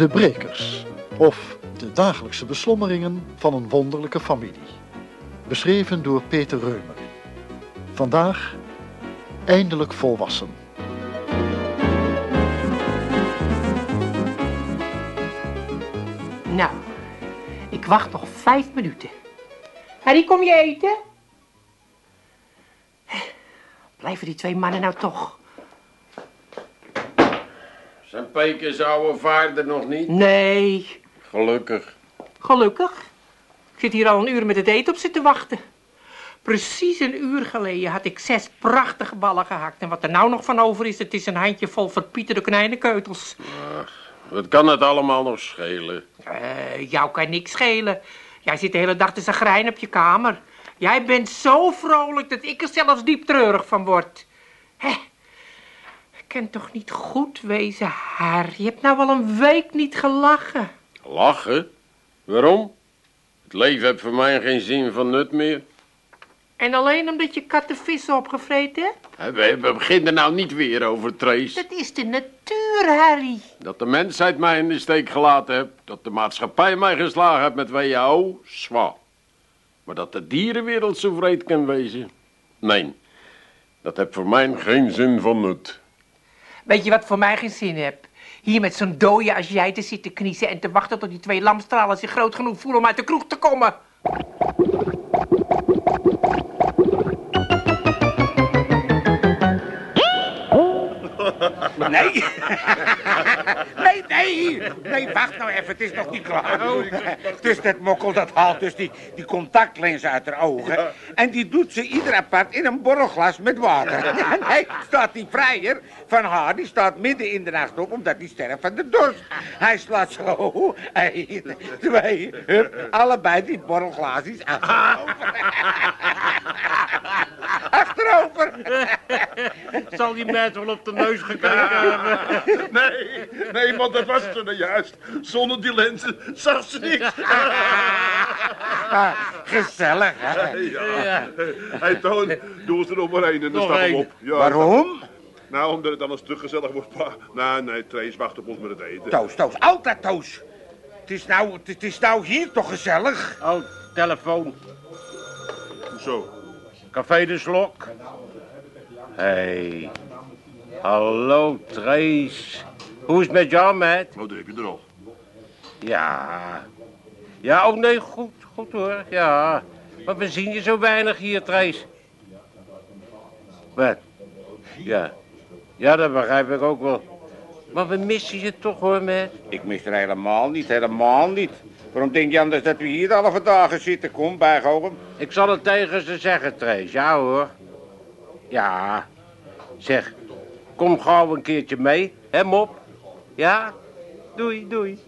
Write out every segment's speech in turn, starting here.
De Brekers, of de dagelijkse beslommeringen van een wonderlijke familie. Beschreven door Peter Reumer. Vandaag eindelijk volwassen. Nou, ik wacht nog vijf minuten. Harry, kom je eten? Blijven die twee mannen nou toch? Zijn Pekers oude vader nog niet? Nee, Gelukkig. gelukkig. Ik zit hier al een uur met het eten op zitten wachten. Precies een uur geleden had ik zes prachtige ballen gehakt. En wat er nou nog van over is, het is een handje vol verpieterde konijnenkeutels. Wat kan het allemaal nog schelen? Eh, jou kan niks schelen. Jij zit de hele dag te zagrijnen op je kamer. Jij bent zo vrolijk dat ik er zelfs diep treurig van word. Hé, kan toch niet goed wezen, haar. Je hebt nou al een week niet gelachen. Lachen? Waarom? Het leven heeft voor mij geen zin van nut meer. En alleen omdat je kattenvissen opgevreten hebt? We, we beginnen nou niet weer over Trace. Dat is de natuur, Harry. Dat de mensheid mij in de steek gelaten heeft. Dat de maatschappij mij geslagen heeft met WHO, zwaar. Maar dat de dierenwereld zo vreed kan wezen? Nee, dat heeft voor mij geen zin van nut. Weet je wat voor mij geen zin heb? Hier met zo'n dode als jij te zitten kniezen en te wachten tot die twee lamstralen zich groot genoeg voelen om uit de kroeg te komen. Nee. nee, nee. Nee, wacht nou even. Het is nog niet klaar. Dus dat mokkel dat haalt dus die, die contactlens uit haar ogen. En die doet ze ieder apart in een borrelglas met water. Nee, staat die vrijer van haar, die staat midden in de nacht op, omdat die sterft van de dorst. Hij slaat zo, één, twee, hup, allebei die borrelglaasjes achterover. Zal die meid wel op de neus gekeken hebben? Nee, nee, want dat was ze nou juist. Zonder die lenzen zag ze niks. Ah, gezellig, hè? Ja. Hey, Toon, doe ons er nog maar één en dan stap op. Ja, Waarom? Nou, omdat het anders te gezellig wordt, pa. Nee, nee, Trace wacht op ons met het eten. Toos, Toos, altijd Toos. Het is nou, het is nou hier toch gezellig? Oh, telefoon. Zo. Café de Slok. Hey. Hallo, Trace. Hoe is het met jou? Oh, daar heb je er al. Ja. Ja, oh nee, goed, goed hoor. Ja. Maar we zien je zo weinig hier, Trace. Wat? Ja. Ja, dat begrijp ik ook wel. Maar we missen je toch hoor, meid. Ik mis er helemaal niet, helemaal niet. Waarom denk je anders dat we hier alle dagen zitten? Kom, bijgogen. Ik zal het tegen ze zeggen, Trace. Ja hoor. Ja. Zeg, kom gauw een keertje mee, hè Mop? Ja? Doei, doei.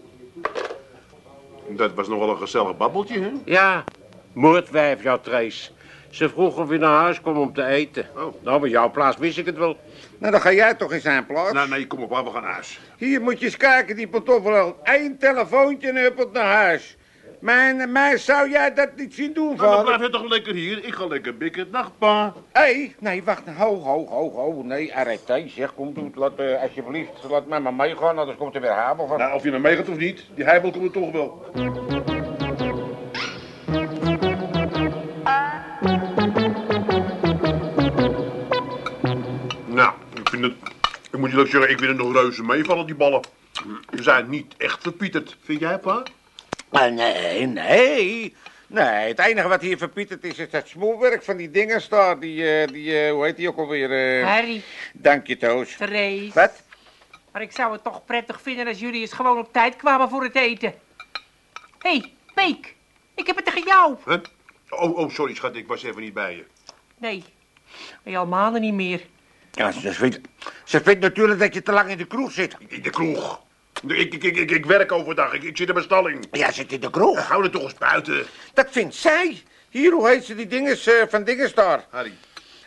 Dat was nog wel een gezellig babbeltje, hè? Ja, moordwijf, jouw Trace. Ze vroeg of je naar huis kwam om te eten. Oh. Nou, bij jouw plaats wist ik het wel. Nou, dan ga jij toch in zijn plaats. Nou, nee, kom op, we gaan naar huis. Hier moet je eens kijken, die pantoffel. Eén telefoontje en huppelt naar huis. Mijn, mij zou jij dat niet zien doen, Nou, dan vader? blijf je toch lekker hier. Ik ga lekker bikken. Dag, pa. Hé, nee, wacht. Ho, ho, ho, ho. Nee, arrêté. Zeg, kom, doe het. Laat, eh, alsjeblieft, laat mij maar meegaan, anders komt er weer habel van. Nou, of je naar mee gaat of niet, die heibel komt er toch wel. Nou, ik vind het... Ik moet je ook zeggen, ik vind het nog reuze meevallen, die ballen. Ze zijn niet echt verpieterd. Vind jij, pa? Ah, nee, nee. Nee, het enige wat hier verpieterd is, is dat smoelwerk van die dingen staat. Die, eh, die eh, hoe heet die ook alweer? eh? Harry, Dank je, Toos. Therese. Wat? Maar ik zou het toch prettig vinden als jullie eens gewoon op tijd kwamen voor het eten. Hé, hey, Peek. Ik heb het tegen jou. Huh? Oh, oh, sorry, schat, ik was even niet bij je. Nee, ben je al maanden niet meer. Ja, ze vindt, ze vindt natuurlijk dat je te lang in de kroeg zit. In de kroeg. Ik, ik, ik, ik, werk overdag, ik, ik zit in mijn stalling. Ja, zit in de kroeg. Hou er toch eens buiten, Dat vindt zij. Hier, hoe heet ze, die dinges eh, van dinges daar? Harry.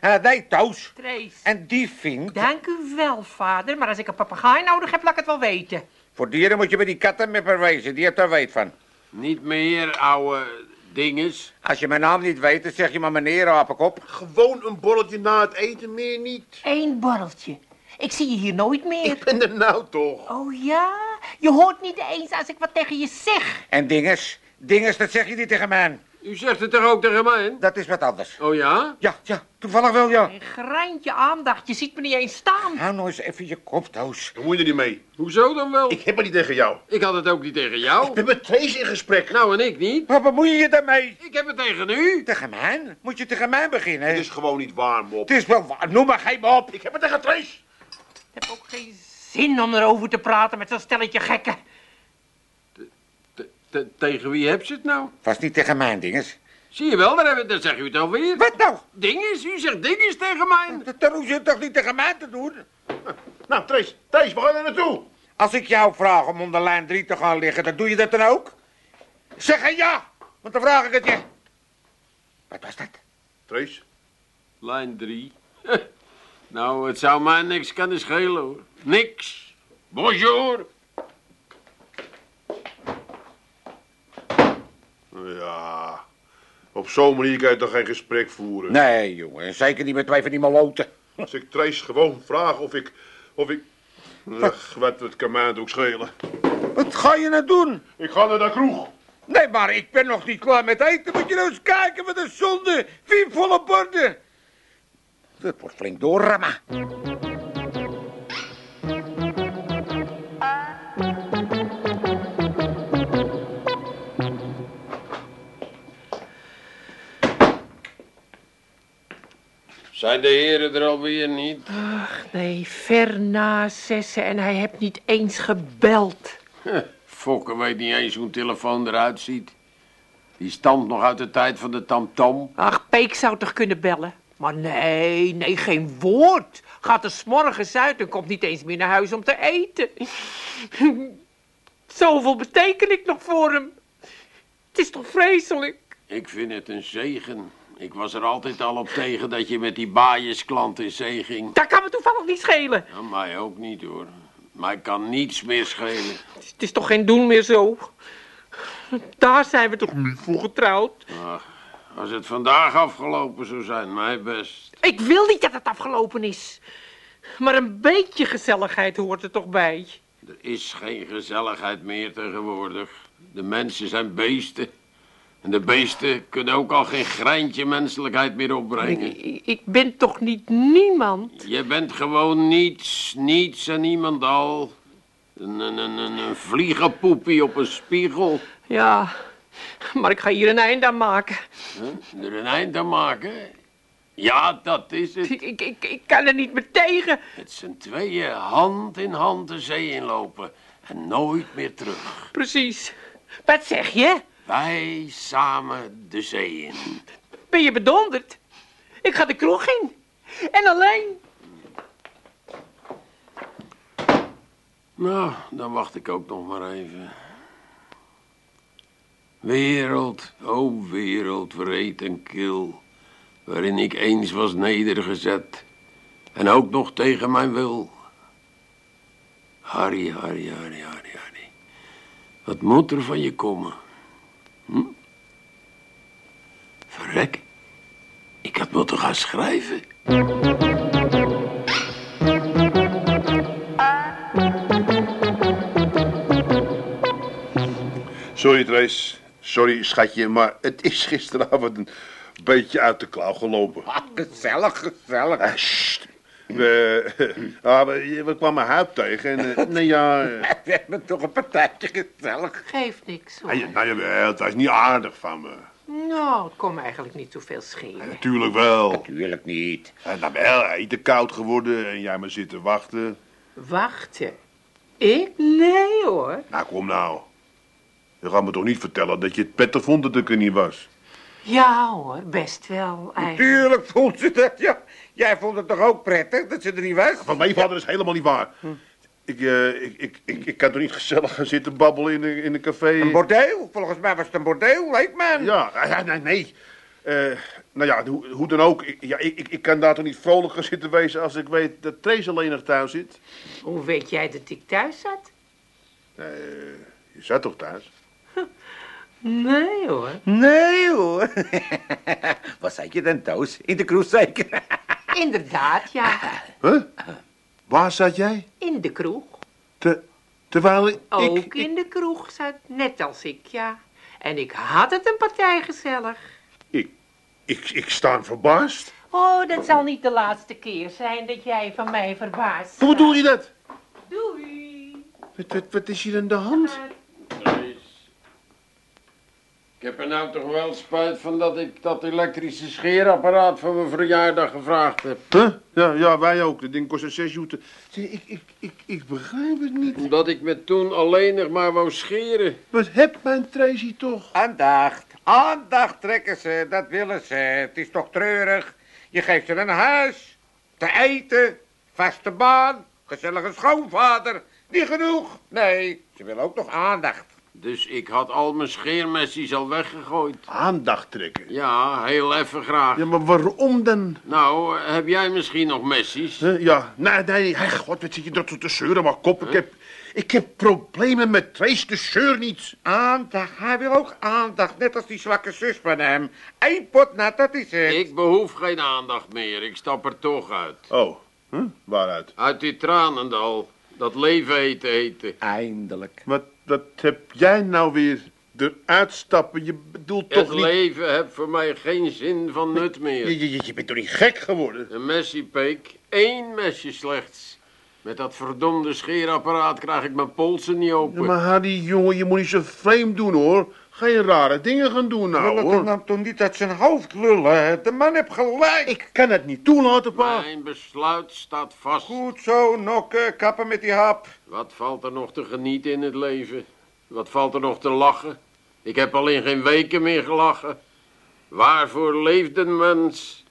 Eh, nee, Toos. Therese. En die vindt... Dank u wel, vader. Maar als ik een papegaai nodig heb, laat ik het wel weten. Voor dieren moet je bij die kattenmipper wezen. Die heeft daar weet van. Niet meer, ouwe dinges. Als je mijn naam niet weet, dan zeg je maar meneer Apenkop. Gewoon een borreltje na het eten, meer niet. Eén borreltje. Ik zie je hier nooit meer. Ik ben er nou toch. Oh ja? Je hoort niet eens als ik wat tegen je zeg. En dinges, dinges, dat zeg je niet tegen mij. U zegt het toch ook tegen mij? Dat is wat anders. Oh ja? Ja, ja, toevallig wel, ja. Een greintje aandacht, je ziet me niet eens staan. Hou nou eens even je kop, Toos. Dan moet je er niet mee. Hoezo dan wel? Ik heb het niet tegen jou. Ik had het ook niet tegen jou. Ik ben met Trace in gesprek. Nou, en ik niet. Wat bemoei je je daarmee? Ik heb het tegen u. Tegen mij? Moet je tegen mij beginnen? Het is gewoon niet waar, Mop. Het is wel waar. Noem maar, geef me op. Ik heb het tegen Trace. Ik heb ook geen zin om erover te praten met zo'n stelletje gekken. Te- te- Tegen wie heb ze het nou? Was niet tegen mij, dinges. Zie je wel, daar, hebben, daar zeg u het alweer. Wat nou? Dinges, u zegt dinges tegen mij. Dat dat hoef je toch niet tegen mij te doen? Nou, Trace, Trace, waar ga je naartoe? Als ik jou vraag om onder lijn 3 te gaan liggen, dan doe je dat dan ook? Zeg een ja, want dan vraag ik het je. Wat was dat? Trace, Lijn 3. nou, het zou mij niks kunnen schelen hoor. Niks. Bonjour. ja. Op zo'n manier kan je toch geen gesprek voeren? Nee, jongen, zeker niet met twee van die maloten. Als ik Trace gewoon vraag of ik... Of ik... Ach, wat, wat kan mij het ook schelen? Wat ga je nou doen? Ik ga naar de kroeg. Nee, maar ik ben nog niet klaar met eten. Moet je nou eens kijken, wat een zonde. Vier volle borden. Dat wordt flink doorrammen. Zijn de heren er alweer niet? Nee, ver na zessen en hij heeft niet eens gebeld. Fokker weet niet eens hoe een telefoon eruit ziet. Die stamt nog uit de tijd van de tamtam. Ach, Peek zou toch kunnen bellen? Maar nee, nee, geen woord. Gaat er 's morgens uit en komt niet eens meer naar huis om te eten. Zoveel beteken ik nog voor hem. Het is toch vreselijk? Ik vind het een zegen. Ik was er altijd al op tegen dat je met die baaiersklant in zee ging. Dat kan me toevallig niet schelen. Ja, mij ook niet hoor. Mij kan niets meer schelen. Het is toch geen doen meer zo? Daar zijn we toch niet voor getrouwd? Ach, als het vandaag afgelopen zou zijn, mij best. Ik wil niet dat het afgelopen is. Maar een beetje gezelligheid hoort er toch bij. Er is geen gezelligheid meer tegenwoordig. De mensen zijn beesten. En de beesten kunnen ook al geen greintje menselijkheid meer opbrengen. Ik, ik ben toch niet niemand? Je bent gewoon niets, niets en niemand al. Een, een, een, een, een vliegenpoepie op een spiegel. Ja, maar ik ga hier een eind aan maken. Huh? Er een eind aan maken? Ja, dat is het. Ik, ik, ik, ik kan er niet meer tegen. Met z'n tweeën hand in hand de zee inlopen. En nooit meer terug. Precies. Wat zeg je? Wij samen de zee in. Ben je bedonderd? Ik ga de kroeg in. En alleen. Nou, dan wacht ik ook nog maar even. Wereld, o wereld, wreed en kil, waarin ik eens was nedergezet, en ook nog tegen mijn wil. Harry, Harry, Harry, Harry, Harry, wat moet er van je komen? Hm? Verrek, ik had moeten gaan schrijven. Sorry, Trace. Sorry, schatje, maar het is gisteravond een beetje uit de klauw gelopen. Ah, gezellig, gezellig. Ah. We, ah, we, we kwamen Huip tegen en... eh, nee, ja... eh, We hebben toch een partijtje gezellig. Geeft niks hoor. ah, ja, nou jawel, het was niet aardig van me. Nou, het kon me eigenlijk niet zoveel schelen. Natuurlijk wel. Tuurlijk niet. Eh, Nou wel, te koud geworden en jij maar zitten wachten. Wachten. Ik? Nee hoor. Nou, kom nou. Je gaat me toch niet vertellen dat je het prettig vond dat ik er niet was? Ja hoor, best wel eigenlijk. Tuurlijk vond ze dat, ja. Jij vond het toch ook prettig dat ze er niet was? Van mijn vader is helemaal niet waar. Ik, eh, ik, ik, ik, ik kan toch niet gezellig gaan zitten babbelen in een, in een café? Een bordeel? Volgens mij was het een bordeel, leek man. Ja, ja, nee, nee. Eh, nou ja, hoe, hoe dan ook. Ik, ja, ik, ik- ik kan daar toch niet vrolijk gaan zitten wezen als ik weet dat Trace alleen nog thuis zit? Hoe weet jij dat ik thuis zat? Eh, je zat toch thuis? Nee hoor. Nee hoor. Wat zei je dan thuis? In de kroeg zeker? Inderdaad, ja. Huh? Waar zat jij? In de kroeg. Te, Terwijl ik... Ook ik- in de kroeg zat, net als ik, ja. En ik had het een partij gezellig. Ik, ik, ik sta verbaasd. Oh, dat zal niet de laatste keer zijn dat jij van mij verbaast. Hoe bedoel je dat? Doei. Wat, wat, wat is hier aan de hand? Ik heb er nou toch wel spijt van dat ik dat elektrische scheerapparaat voor mijn verjaardag gevraagd heb. Huh? Ja, ja, wij ook. Dat ding kostte zes joeten. Ik, ik, ik, ik begrijp het niet. Omdat ik me toen alleen nog maar wou scheren. Wat hebt mijn Tracy toch? Aandacht, aandacht trekken ze, dat willen ze. Het is toch treurig. Je geeft ze een huis, te eten, vaste baan, gezellige schoonvader. Niet genoeg. Nee, ze willen ook nog aandacht. Dus ik had al mijn scheermessies al weggegooid. Aandacht trekken. Ja, heel even graag. Ja, maar waarom dan? Nou, heb jij misschien nog messies? Huh? Ja, nee, nee. Hey, god, wat zit je dat te zeuren, maar kop. Ik heb, ik heb problemen met Trace, de zeur niet. Aandacht, hij wil ook aandacht, net als die zwakke zus van hem. Eén pot nat, dat is het. Ik behoef geen aandacht meer. Ik stap er toch uit. Oh, huh? waaruit? Uit die tranendal. Dat leven eten eten. Eindelijk. Wat, wat heb jij nou weer eruit stappen? Je bedoelt Het toch niet... leven heeft voor mij geen zin van nut meer. Je, je, je bent toch niet gek geworden? Een messiepeek, één mesje slechts. Met dat verdomde scheerapparaat krijg ik mijn polsen niet Ja, open. maar Harry, jongen, je moet niet zo vreemd doen, hoor. Ga je rare dingen gaan doen, nou, hoor. dan toch niet uit zijn hoofd lullen? De man heeft gelijk. Ik kan het niet toelaten, pa. Mijn besluit staat vast. Goed zo, nokken, kappen met die hap. Wat valt er nog te genieten in het leven? Wat valt er nog te lachen? Ik heb al in geen weken meer gelachen. Waarvoor leeft een mens?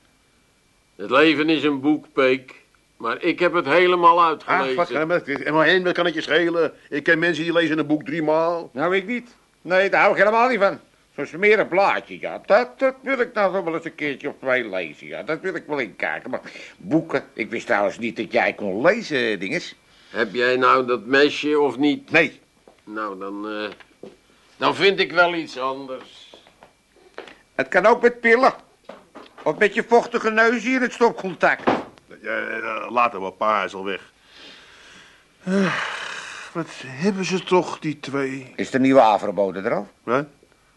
Het leven is een boek, Peek. Maar ik heb het helemaal Ach, uitgelezen. wat kan het, en maar één, kan het je schelen? Ik ken mensen die lezen een boek drie maal. Nou, ik niet. Nee, daar hou ik helemaal niet van. Zo'n smerig blaadje, ja. Dat, dat wil ik nou nog wel eens een keertje of twee lezen, ja. Dat wil ik wel inkijken. Maar boeken, ik wist trouwens niet dat jij kon lezen, dinges. Heb jij nou dat mesje of niet? Nee. Nou, dan, eh, dan vind ik wel iets anders. Het kan ook met pillen. Of met je vochtige neus hier in het stopcontact. Ja, eh, later wel, pa is al weg. Eh, wat hebben ze toch, die twee? Is de nieuwe aanverboden er al?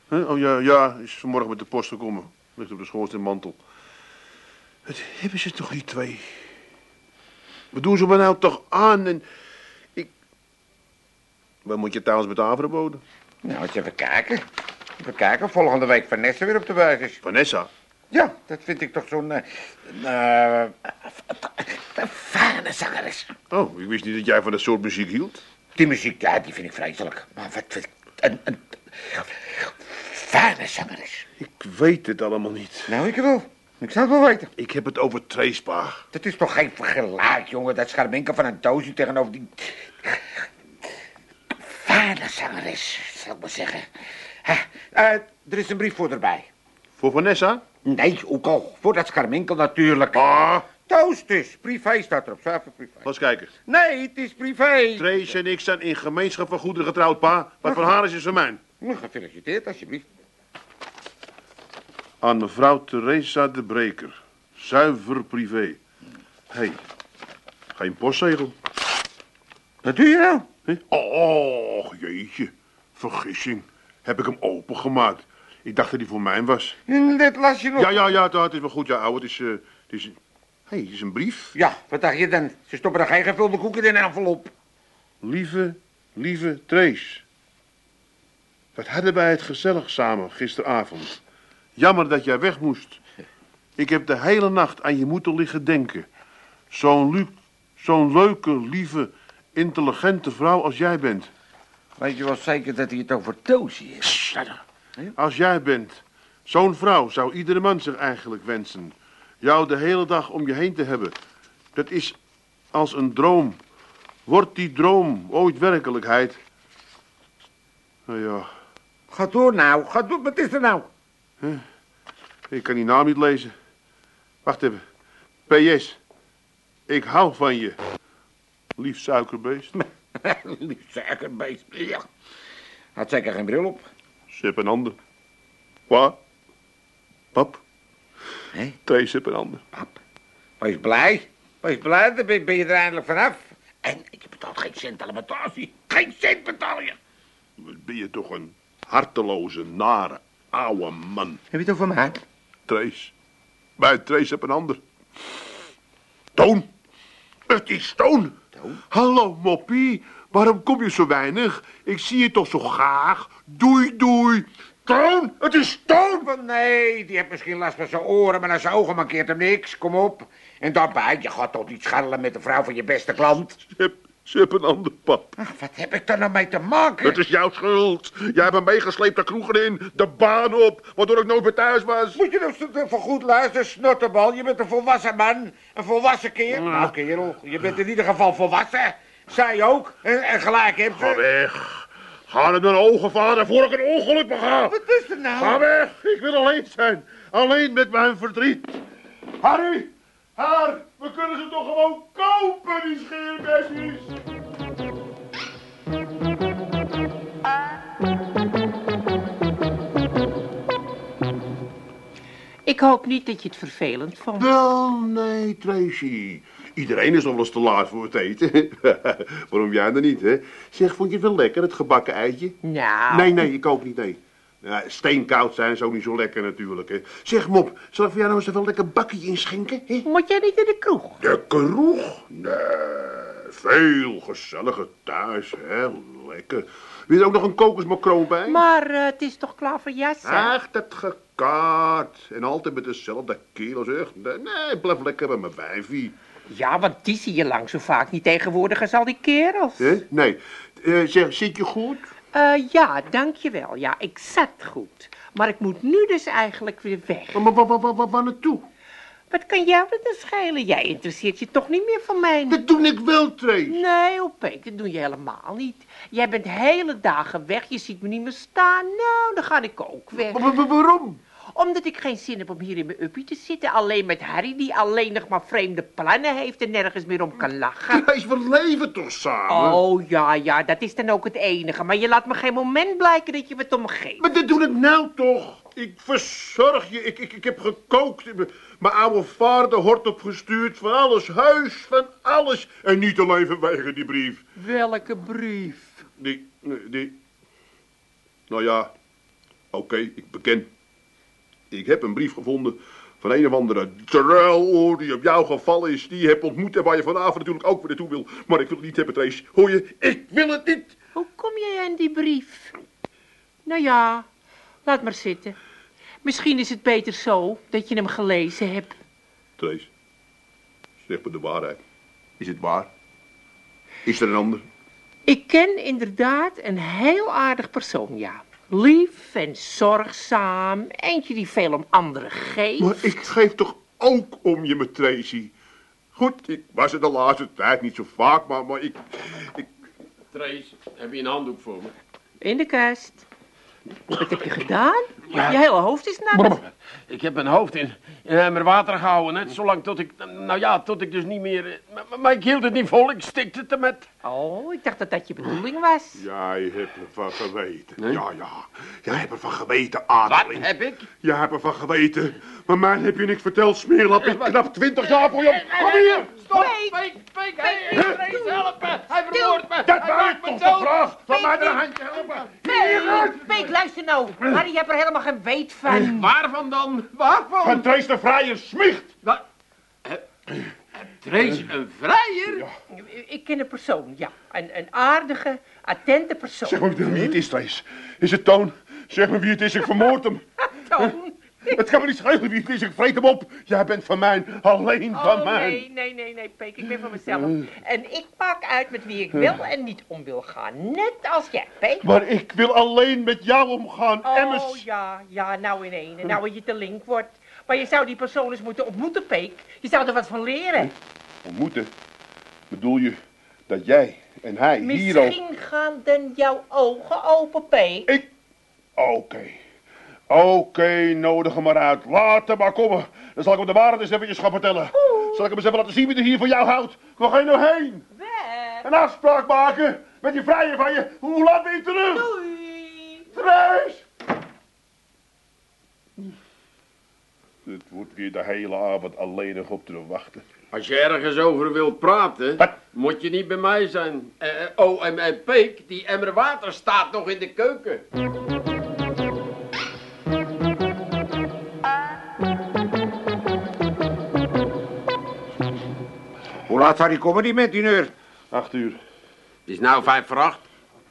Oh ja, ja, is vanmorgen met de post gekomen. Ligt op de schoorsteenmantel. Wat hebben ze toch, die twee? Wat doen ze me nou toch aan? En ik... Wat moet je trouwens met aanverboden? Nou, eens even kijken. Even kijken volgende week Vanessa weer op de buis is. Vanessa? Ja, dat vind ik toch zo'n... een fijne zangeres. Oh, ik wist niet dat jij van dat soort muziek hield. Die muziek, ja, die vind ik vreselijk. Maar wat ik... Een, een fijne zangeres. Ik weet het allemaal niet. Nou, ik wel. Ik zou het wel weten. Ik heb het over Trace, Dat is toch geen vergelijk, jongen. Dat scharminken van een doosje tegenover die... Fijne zangeres, zal ik maar zeggen. Hè, eh, er is een brief voor erbij. Voor Vanessa? Nee, ook al. Voor dat scharminkel natuurlijk. Ah, Toast dus. Privé staat erop. Zuiver privé. eens kijken. Nee, het is privé. Trace en ik zijn in gemeenschap van goederen getrouwd, pa. Wat van haar is, is van mij. Nou, gefeliciteerd, alsjeblieft. Aan mevrouw Theresa de Breker. Zuiver privé. Hé, hey, geen postzegel. Wat doe je nou? Hè? Oh, jeetje. Vergissing. Heb ik hem opengemaakt. Ik dacht dat hij voor mij was. Dit las je nog. Ja, ja, ja, het het is wel goed. Ja, ouwe, het is... eh, het is... Hé, hey, is een brief. Ja, wat dacht je dan? Ze stoppen er geen gevulde koeken in een envelop. Lieve, lieve Trace. Wat hadden wij het gezellig samen gisteravond. Jammer dat jij weg moest. Ik heb de hele nacht aan je moeten liggen denken. Zo'n zo'n leuke, lieve, intelligente vrouw als jij bent. Weet je wel zeker dat hij het over Toosje heeft? Als jij bent. Zo'n vrouw zou iedere man zich eigenlijk wensen. Jou de hele dag om je heen te hebben. Dat is als een droom. Wordt die droom ooit werkelijkheid? Nou ja, Ga door nou, ga door. Wat is er nou? ik kan die naam niet lezen. Wacht even. PS. Ik hou van je. Lief suikerbeest. Lief suikerbeest. Ja. Had zeker geen bril op. Sip en ander. Wat? Pap. Hé? Twee sip en ander. Pap, wees blij. Wees blij, dan ben je er eindelijk vanaf. En ik betaal geen cent alimentatie. Geen geen cent betaal je. Wat ben je toch een harteloze, nare, oude man. Heb je het over mij? Trace. Bij Trace heb een ander. Toon. Het is Toon. Hallo, Moppie. Waarom kom je zo weinig? Ik zie je toch zo graag. Doei, doei. Toon, het is Toon. Van nee, die heeft misschien last van zijn oren, maar naar zijn ogen mankeert hem niks. Kom op. En daarbij, je gaat toch niet scharrelen met de vrouw van je beste klant? Ze heb, ze heb een ander pap. Ach, wat heb ik daar nou mee te maken? Het is jouw schuld. Jij hebt me meegesleept de kroegen in, de baan op, waardoor ik nooit meer thuis was. Moet je nou even goed luisteren, snotterbal. Je bent een volwassen man, een volwassen keer. Nou, kerel, je bent in ieder geval volwassen. Zij ook. En, en gelijk heb Ga ze. weg. Ga uit mijn ogen, vader, voor ik een ongeluk bega. Wat is er nou? Ga weg. Ik wil alleen zijn. Alleen met mijn verdriet. Harry, haar, we kunnen ze toch gewoon kopen, die scheerbesjes. Ik hoop niet dat je het vervelend vond. Wel, nee, Tracy. Iedereen is nog wel eens te laat voor het eten. Waarom jij dan niet, hè? Zeg, vond je het wel lekker, het gebakken eitje? Nou, Nee, nee, ik ook niet, nee. Ja, steenkoud zijn is ook niet zo lekker natuurlijk, hè. Zeg, Mop, zal ik voor jou nou eens even een lekker bakje inschenken, hè? moet jij niet in de kroeg? De kroeg? Nee, veel gezelliger thuis, hè. Lekker. Wil je er ook nog een kokosmacroon bij? Maar eh, het is toch klaverjassen? Ach, dat gekaart. En altijd met dezelfde zeg. Nee, nee, blijf lekker bij mijn wijfie. Ja, want die zie je lang zo vaak niet tegenwoordig als al die kerels. Hè? Nee. Eh, zeg, zit je goed? Eh, ja, dankjewel. Ja, ik zat goed. Maar ik moet nu dus eigenlijk weer weg. Maar waar, waar, waar, waar, waar naartoe? Wat kan jou dat dan schelen? Jij interesseert je toch niet meer voor mij? Dat doe ik wel, Trace. Nee, Opeek, dat doe je helemaal niet. Jij bent hele dagen weg, je ziet me niet meer staan. Nou, dan ga ik ook weg. Wa- wa- wa- waarom? Omdat ik geen zin heb om hier in mijn uppie te zitten. Alleen met Harry, die alleen nog maar vreemde plannen heeft en nergens meer om kan lachen. Trace, we leven toch samen? Oh, ja, ja, dat is dan ook het enige. Maar je laat me geen moment blijken dat je het om me geeft. Maar dat doe ik nou toch. Ik verzorg je. Ik, ik, ik heb gekookt. Mijn oude vader hort opgestuurd. Van alles. Huis, van alles. En niet alleen vanwege die brief. Welke brief? Die, die... Nou ja, oké, ik beken. Ik heb een brief gevonden van een of andere druiloor die op jou gevallen is. Die je hebt ontmoet en waar je vanavond natuurlijk ook weer naartoe wil. Maar ik wil het niet hebben, Trace. Hoor je? Ik wil het niet. Hoe kom jij aan die brief? Nou ja, laat maar zitten. Misschien is het beter zo dat je hem gelezen hebt. Trace, zeg me de waarheid. Is het waar? Is er een ander? Ik ken inderdaad een heel aardig persoon, ja. Lief en zorgzaam. Eentje die veel om anderen geeft. Maar ik geef toch ook om je met Tracy. Goed, ik was er de laatste tijd niet zo vaak, maar, maar ik, ik... Trace, heb je een handdoek voor me? In de kast. Wat heb je gedaan? Je hele hoofd is nat. Ik heb mijn hoofd in, in emmer water gehouden, net zolang tot ik, nou ja, tot ik dus niet meer, maar, ik hield het niet vol, ik stikte het met. Oh, ik dacht dat dat je bedoeling was. Jij hebt ervan geweten. Nee? Ja, ja. Jij hebt ervan geweten, Wat Adeling. heb ik? Jij hebt ervan geweten. Maar mij heb je niks verteld, smeerlap. Ik knap twintig jaar voor je op. Kom hier. Stop! Peek, Peek, hij helpen! Hij vermoordt me! Dat maakt me toch dood! gevraagd. Laat mij er een handje helpen. Peek, Peek, luister nou. Harry, je hebt er helemaal geen weet van. Waarvan dan? Waarvan? Van Trace de Vrije smicht. Wat? Eh, Trace, een vrijer? Ik ken een persoon, ja. Een, een aardige, attente persoon. Zeg maar wie het is, Trace. Is het Toon? Zeg me wie het is, ik vermoord hem. Toon. Het kan me niet schelen wie het is, ik vreet hem op. Jij bent van mij, alleen van Oh, mij. nee, nee, nee, nee, Peek, ik ben van mezelf. En ik maak uit met wie ik wil en niet om wil gaan. Net als jij, Peek. Maar ik wil alleen met jou omgaan, Oh, Emmers. ja, ja, nou in één. Nou je te link wordt. Maar je zou die persoon eens moeten ontmoeten, Peek. Je zou er wat van leren. Ontmoeten? Bedoel je dat jij en hij hier al... Misschien gaan dan jouw ogen open, Peek. Ik... Oké. Oké, nodig hem maar uit. Laat hem maar komen. Dan zal ik hem de waarheid eens eventjes gaan vertellen. Zal ik hem eens even laten zien wie er hier van jou houdt. Waar ga je nou heen? Weg. Een afspraak maken met die vrije van je. Hoe laat ben je terug? Doei. Trace! Het wordt weer de hele avond alleen nog op te wachten. Als je ergens over wilt praten, Wat? moet je niet bij mij zijn. Eh, eh, oh, en, en Peek, die emmer water staat nog in de keuken. Hoe laat zou die komen, die met die neur? Acht uur. Het is nou vijf voor acht.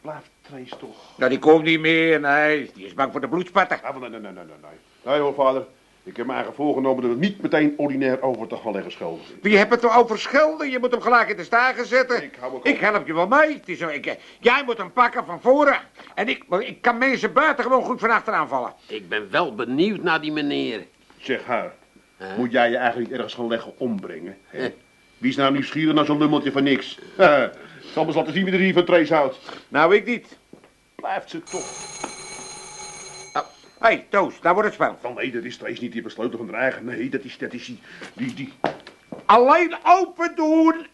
Blijf Trace toch. Nou, die komt niet meer, nee. Die is bang voor de bloedspatten. Ah, nee, nee, nee, nee, nee. Nee, nee hoor, vader. Ik heb me eigen voorgenomen dat we niet meteen ordinair over te gaan leggen schulden. Wie hebt het er over schelden? Je moet hem gelijk in de stagen zetten. Ik hou me Ik help je wel mee. Het is zo, ik, eh, jij moet hem pakken van voren. En ik, ik kan mensen buiten gewoon goed van achteraan vallen. Ik ben wel benieuwd naar die meneer. Zeg haar, moet jij je eigenlijk niet ergens gaan leggen ombrengen? hè? Wie is nou nieuwsgierig naar zo'n lummeltje van niks? Ik zal eens laten zien wie er hier van Trace houdt. Nou, ik niet. Blijft ze toch. Hé, hey, Toos, daar wordt het spel. Van nee, dat is Trace niet die besloten van de eigen. Nee, dat is, dat is die, die, die. Alleen open doen.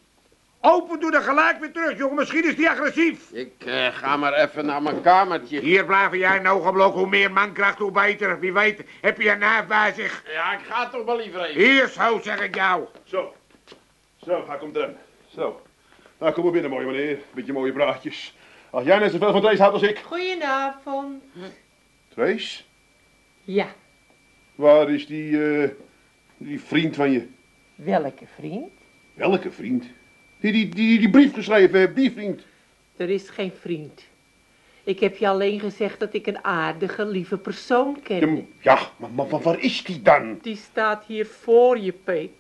Open doen en gelijk weer terug, jongen. Misschien is die agressief. Ik eh, ga maar even naar mijn kamertje. Hier blijven jij een ogenblok. Hoe meer mankracht, hoe beter. Wie weet, heb je een naaf bij zich. Ja, ik ga toch wel liever even. Hier, zo zeg ik jou. Zo. Zo, hij komt erin. Zo. Nou, kom maar binnen, mooie meneer. Met je mooie praatjes. Als jij net zoveel van Trace houdt als ik. Goedenavond. Trace? Ja, Waar is die, eh, die vriend van je? welke vriend? Welke vriend? Die, die, die, die brief geschreven heeft, die vriend. Er is geen vriend. Ik heb je alleen gezegd dat ik een aardige, lieve persoon ken. Ja, maar, maar, maar waar is die dan? Die staat hier voor je, Peek.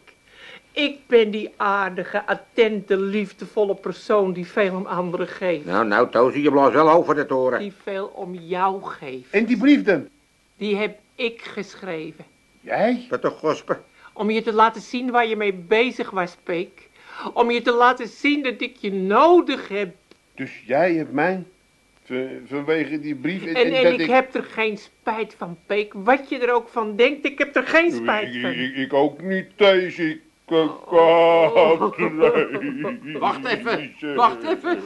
Ik ben die aardige, attente, liefdevolle persoon die veel om anderen geeft. Nou, nou, Toos, je blaast wel over de toren. Die veel om jou geeft. En die brief dan? Die heb ik geschreven. Jij? Dat toch, gospe? Om je te laten zien waar je mee bezig was, Peek. Om je te laten zien dat ik je nodig heb. Dus jij hebt mij? Vanwege die brief? En, en dat ik heb er geen spijt van, Peek. Wat je er ook van denkt, ik heb er geen spijt Ik, van. ik, ik ook niet, Thijs. Ik nee. Wacht even, wacht even.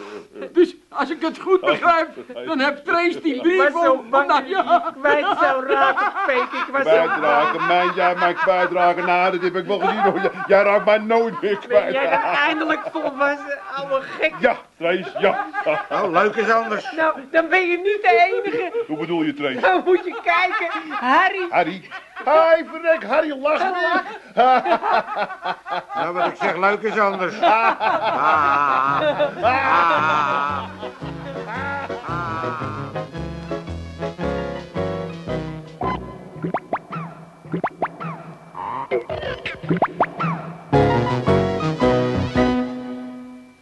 Dus als ik het goed begrijp, dan heb Trace die Ik brief was zo om... bang Nou, dat je die kwijt zou raken, Peek. Ik was zo bang. Bijdragen, mijn, jij mij kwijtraken. Nou, dat heb ik wel gezien. Jij, jij raakt mij nooit meer Ben kwijt. jij dan eindelijk volwassen, ouwe gek? Ja, Thijs, ja. Oh, leuk is anders. Nou, dan ben je niet de enige. Hoe bedoel je, Thijs? Dan moet je kijken. Harry, Harry. Hij verrek, Harry, lach weer. Nou, wat ik zeg, leuk is anders. Ah, ah.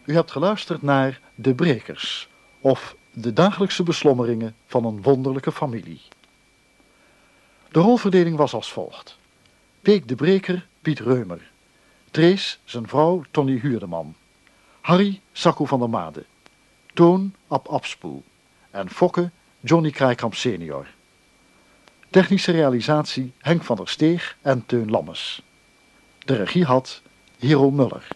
U hebt geluisterd naar De Brekers, of de dagelijkse beslommeringen van een wonderlijke familie. De rolverdeling was als volgt. Peek de Breker, Piet Reumer. Trees, zijn vrouw Tony Huurdeman. Harry, Sakko van der Made. Toon, Ab Abspoel. En Fokke, Johnny Krijkamp senior. Technische realisatie Henk van der Steeg en Teun Lammes. De regie had Hero Muller.